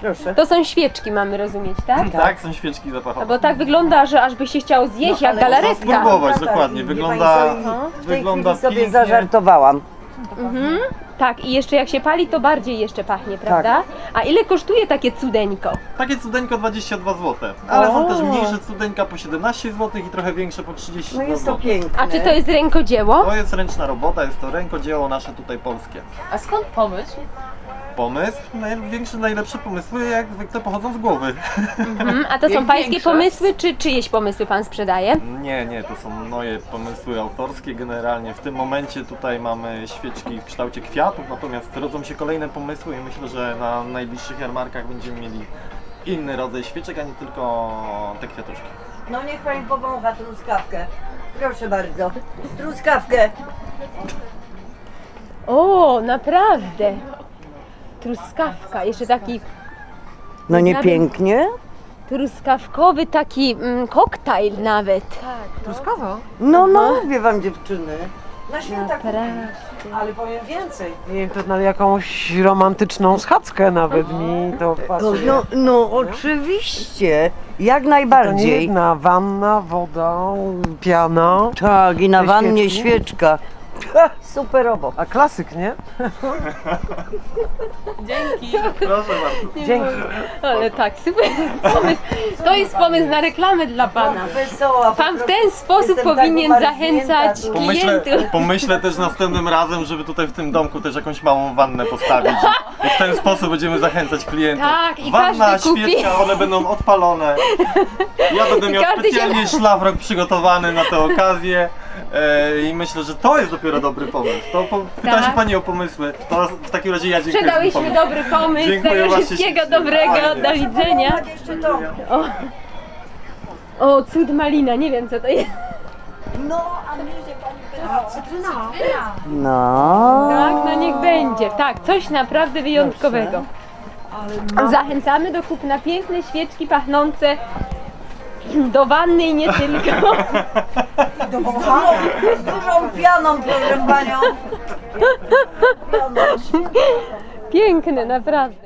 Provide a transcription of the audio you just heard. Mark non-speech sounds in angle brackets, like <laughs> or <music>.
Proszę. To są świeczki, mamy rozumieć, tak? Tak, są świeczki No zapachowe. bo tak wygląda, że aż by się chciało zjeść, No, jak galaretka. Można spróbować, Tak, dokładnie. Wygląda, co, W tej wygląda chwili sobie pięknie. zażartowałam. Mhm. Tak, i jeszcze jak się pali, to bardziej jeszcze pachnie, prawda? A ile kosztuje takie cudeńko? Takie cudeńko 22 zł, ale są O. też mniejsze cudeńka po 17 zł i trochę większe po 32 No jest to zł. piękne. A czy to jest rękodzieło? To jest ręczna robota, jest to rękodzieło nasze tutaj polskie. A skąd pomysł? Pomysł, największe, najlepsze pomysły jak zwykle pochodzą z głowy. Mhm. A to <laughs> są Jak pańskie większe? pomysły, czy czyjeś pomysły pan sprzedaje? Nie, nie, to są moje pomysły autorskie generalnie. W tym momencie tutaj mamy świeczki w kształcie kwiatów, natomiast rodzą się kolejne pomysły i myślę, że na najbliższych jarmarkach będziemy mieli inny rodzaj świeczek, a nie tylko te kwiatuszki. No niech pani powącha truskawkę. Proszę bardzo. Truskawkę. O, naprawdę. Truskawka, jeszcze taki No nie Nawet- pięknie? truskawkowy taki mm, koktajl nawet. Truskawo? No, no, wie wam dziewczyny. Na święta Naprawdę. Ale powiem więcej. Nie wiem, to na jakąś romantyczną schadzkę nawet mi to No, pasuje. no, no oczywiście. Jak to nie najbardziej. jedna wanna, woda, piana. Tak, i na Te wannie świeczki? świeczka. Ha, <laughs> Superowo. A klasyk, nie? <laughs> Dzięki. Proszę bardzo. Dzięki. Ale tak, super pomysł. To jest pomysł na reklamę dla pana. Pan w ten sposób Jestem tak powinien zachęcać tu. Pomyślę, klientów. pomyślę też następnym razem, żeby tutaj w tym domku też jakąś małą wannę postawić. I w ten sposób będziemy zachęcać klientów. Tak, i Wanna, każdy kupi. świeczka, one będą odpalone. Ja będę miał każdy się- specjalnie szlafrok przygotowany na tę okazję. E, I myślę, że to jest dopiero dobry pomysł. To po, pyta Tak. się Pani o pomysły. To w takim razie ja dziękuję. za pomysł. dobry pomysł, Dziękuję tego wszystkiego się dobrego, Fajnie. do widzenia. To. O, cud malina, nie wiem co to jest. No, a mnie się pani pyta. Cytryna. No. Tak, no niech będzie. Tak, coś naprawdę wyjątkowego. Zachęcamy do kupna piękne świeczki pachnące do wanny i nie tylko. <laughs> Z dużą pianą, proszę panią. <laughs> Piękne, naprawdę.